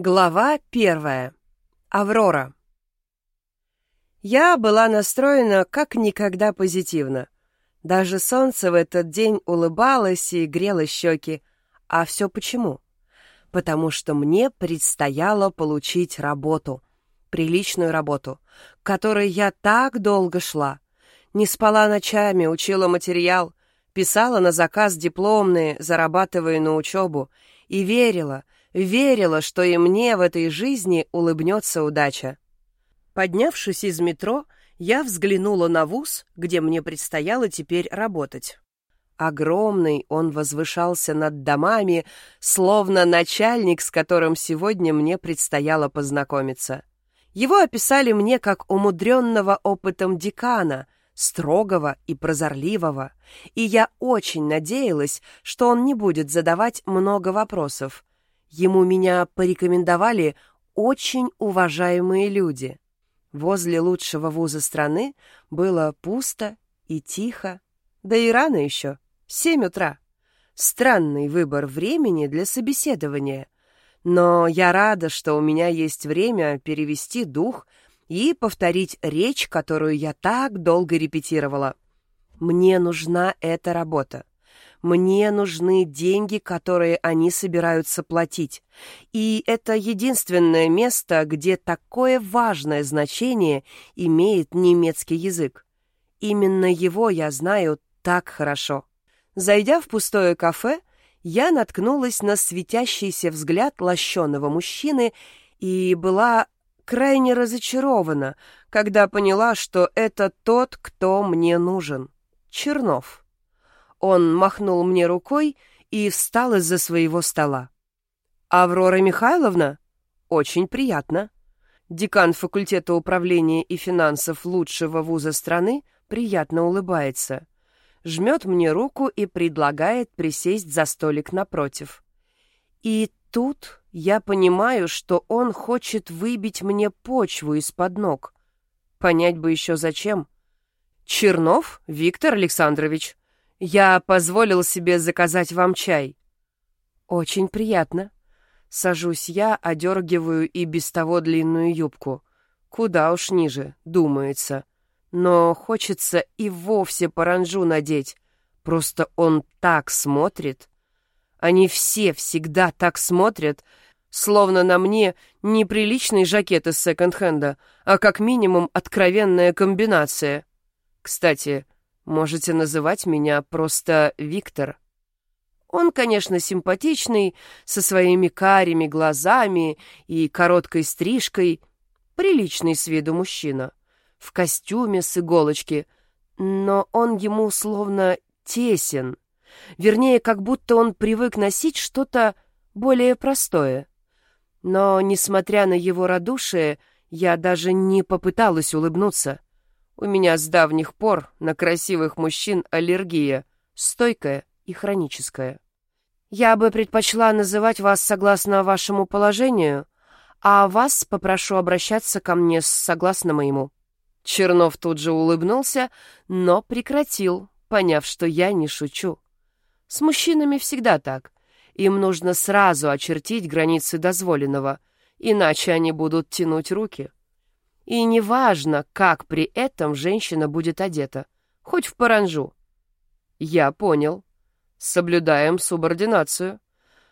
Глава первая. Аврора. Я была настроена как никогда позитивно. Даже солнце в этот день улыбалось и грело щеки. А все почему? Потому что мне предстояло получить работу. Приличную работу, к которой я так долго шла. Не спала ночами, учила материал, писала на заказ дипломные, зарабатывая на учебу, и верила — верила, что и мне в этой жизни улыбнется удача. Поднявшись из метро, я взглянула на вуз, где мне предстояло теперь работать. Огромный он возвышался над домами, словно начальник, с которым сегодня мне предстояло познакомиться. Его описали мне как умудренного опытом декана, строгого и прозорливого, и я очень надеялась, что он не будет задавать много вопросов, Ему меня порекомендовали очень уважаемые люди. Возле лучшего вуза страны было пусто и тихо. Да и рано еще, семь утра. Странный выбор времени для собеседования. Но я рада, что у меня есть время перевести дух и повторить речь, которую я так долго репетировала. Мне нужна эта работа. Мне нужны деньги, которые они собираются платить. И это единственное место, где такое важное значение имеет немецкий язык. Именно его я знаю так хорошо. Зайдя в пустое кафе, я наткнулась на светящийся взгляд лощеного мужчины и была крайне разочарована, когда поняла, что это тот, кто мне нужен. Чернов. Он махнул мне рукой и встал из-за своего стола. «Аврора Михайловна? Очень приятно». Декан факультета управления и финансов лучшего вуза страны приятно улыбается. Жмет мне руку и предлагает присесть за столик напротив. И тут я понимаю, что он хочет выбить мне почву из-под ног. Понять бы еще зачем. «Чернов Виктор Александрович», я позволил себе заказать вам чай. Очень приятно. Сажусь я, одергиваю и без того длинную юбку. Куда уж ниже, думается. Но хочется и вовсе паранжу надеть. Просто он так смотрит. Они все всегда так смотрят, словно на мне неприличный жакет из секонд-хенда, а как минимум откровенная комбинация. Кстати, Можете называть меня просто Виктор. Он, конечно, симпатичный, со своими карими глазами и короткой стрижкой, приличный с виду мужчина, в костюме с иголочки, но он ему словно тесен, вернее, как будто он привык носить что-то более простое. Но, несмотря на его радушие, я даже не попыталась улыбнуться — у меня с давних пор на красивых мужчин аллергия, стойкая и хроническая. Я бы предпочла называть вас согласно вашему положению, а вас попрошу обращаться ко мне согласно моему». Чернов тут же улыбнулся, но прекратил, поняв, что я не шучу. С мужчинами всегда так. Им нужно сразу очертить границы дозволенного, иначе они будут тянуть руки. И неважно, как при этом женщина будет одета, хоть в паранжу. Я понял. Соблюдаем субординацию.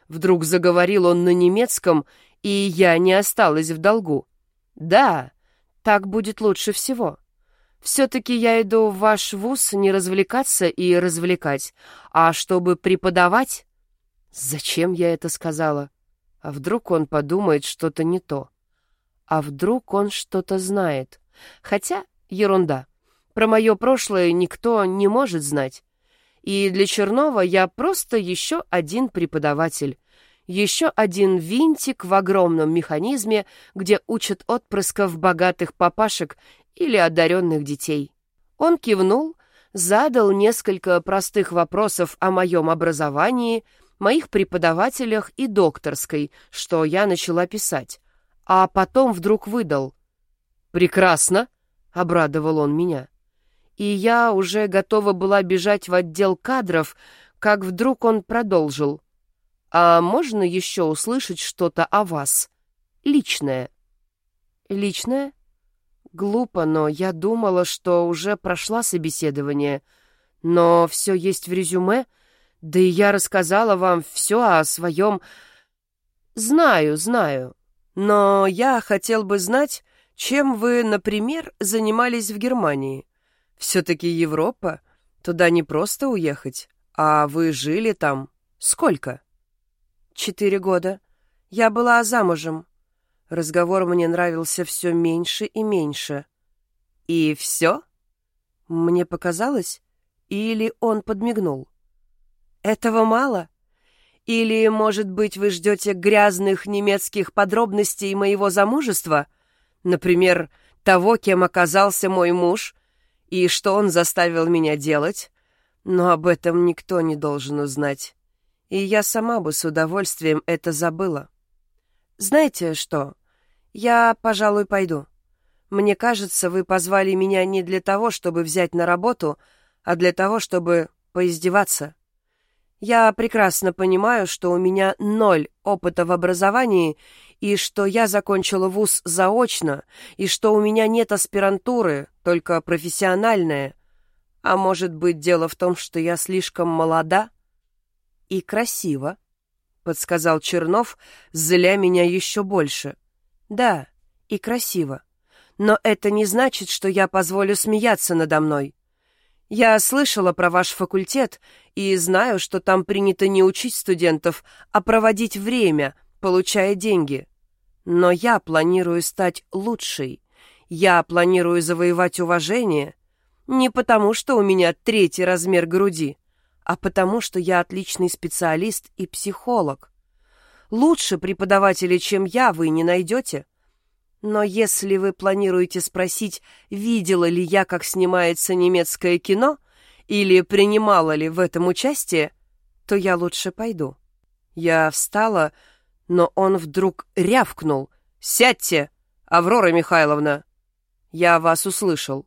Вдруг заговорил он на немецком, и я не осталась в долгу. Да, так будет лучше всего. Все-таки я иду в ваш вуз не развлекаться и развлекать, а чтобы преподавать. Зачем я это сказала? А вдруг он подумает что-то не то? А вдруг он что-то знает? Хотя ерунда. Про мое прошлое никто не может знать. И для Чернова я просто еще один преподаватель. Еще один винтик в огромном механизме, где учат отпрысков богатых папашек или одаренных детей. Он кивнул, задал несколько простых вопросов о моем образовании, моих преподавателях и докторской, что я начала писать а потом вдруг выдал. «Прекрасно!» — обрадовал он меня. И я уже готова была бежать в отдел кадров, как вдруг он продолжил. «А можно еще услышать что-то о вас?» личное». «Личное?» Глупо, но я думала, что уже прошла собеседование. Но все есть в резюме, да и я рассказала вам все о своем... Знаю, знаю. Но я хотел бы знать, чем вы, например, занимались в Германии. Все-таки Европа. Туда не просто уехать. А вы жили там сколько? Четыре года. Я была замужем. Разговор мне нравился все меньше и меньше. И все? Мне показалось? Или он подмигнул? Этого мало? Или, может быть, вы ждете грязных немецких подробностей моего замужества? Например, того, кем оказался мой муж, и что он заставил меня делать? Но об этом никто не должен узнать. И я сама бы с удовольствием это забыла. Знаете что? Я, пожалуй, пойду. Мне кажется, вы позвали меня не для того, чтобы взять на работу, а для того, чтобы поиздеваться. Я прекрасно понимаю, что у меня ноль опыта в образовании, и что я закончила вуз заочно, и что у меня нет аспирантуры, только профессиональная — а может быть, дело в том, что я слишком молода и красива, подсказал Чернов, зля меня еще больше. Да, и красиво. Но это не значит, что я позволю смеяться надо мной. Я слышала про ваш факультет и знаю, что там принято не учить студентов, а проводить время, получая деньги. Но я планирую стать лучшей. Я планирую завоевать уважение — не потому, что у меня третий размер груди, а потому, что я отличный специалист и психолог. Лучше преподавателя, чем я, вы не найдете. Но если вы планируете спросить, видела ли я, как снимается немецкое кино, или принимала ли в этом участие, то я лучше пойду. Я встала, но он вдруг рявкнул. «Сядьте, Аврора Михайловна!» «Я вас услышал».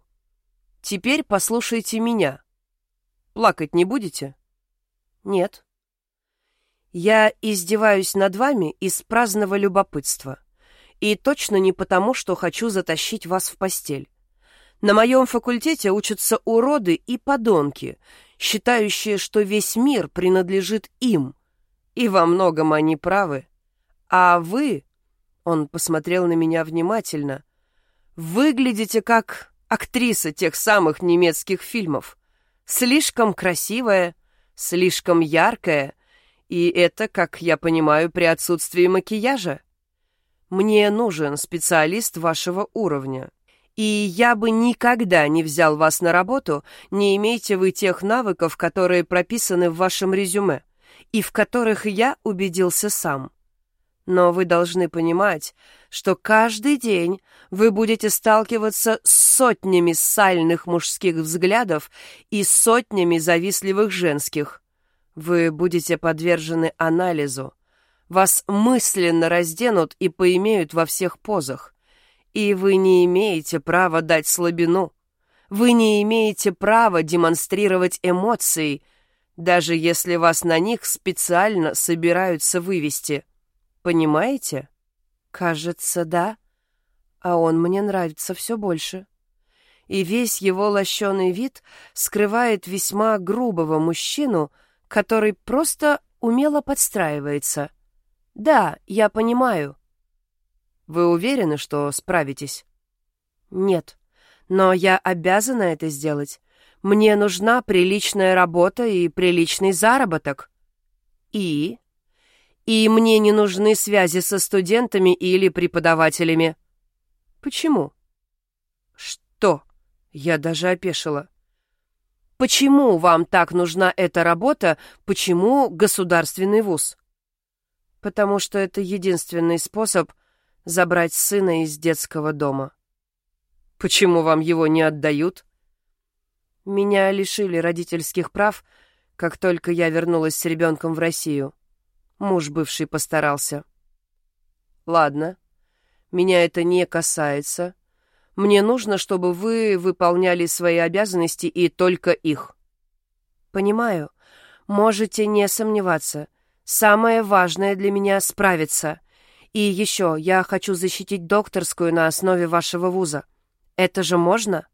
Теперь послушайте меня. Плакать не будете? Нет. Я издеваюсь над вами из праздного любопытства. И точно не потому, что хочу затащить вас в постель. На моем факультете учатся уроды и подонки, считающие, что весь мир принадлежит им. И во многом они правы. А вы, он посмотрел на меня внимательно, выглядите как актриса тех самых немецких фильмов. Слишком красивая, слишком яркая, и это, как я понимаю, при отсутствии макияжа. Мне нужен специалист вашего уровня. И я бы никогда не взял вас на работу, не имеете вы тех навыков, которые прописаны в вашем резюме, и в которых я убедился сам. Но вы должны понимать, что каждый день вы будете сталкиваться с сотнями сальных мужских взглядов и сотнями завистливых женских. Вы будете подвержены анализу. Вас мысленно разденут и поимеют во всех позах. И вы не имеете права дать слабину. Вы не имеете права демонстрировать эмоции, даже если вас на них специально собираются вывести. Понимаете? Кажется, да. А он мне нравится все больше. И весь его лощеный вид скрывает весьма грубого мужчину, который просто умело подстраивается. Да, я понимаю. Вы уверены, что справитесь? Нет, но я обязана это сделать. Мне нужна приличная работа и приличный заработок. И и мне не нужны связи со студентами или преподавателями. Почему? Что? Я даже опешила. Почему вам так нужна эта работа? Почему государственный вуз? Потому что это единственный способ забрать сына из детского дома. Почему вам его не отдают? Меня лишили родительских прав, как только я вернулась с ребенком в Россию. Муж бывший постарался. Ладно, меня это не касается. Мне нужно, чтобы вы выполняли свои обязанности и только их. Понимаю. Можете не сомневаться. Самое важное для меня — справиться. И еще, я хочу защитить докторскую на основе вашего вуза. Это же можно?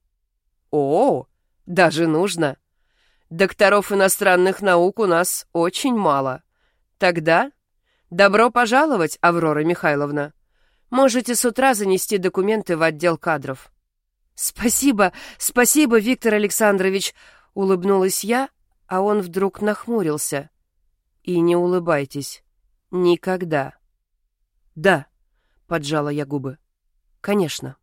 О, даже нужно. Докторов иностранных наук у нас очень мало. Тогда добро пожаловать, Аврора Михайловна. Можете с утра занести документы в отдел кадров. Спасибо, спасибо, Виктор Александрович, улыбнулась я, а он вдруг нахмурился. И не улыбайтесь. Никогда. Да, поджала я губы. Конечно.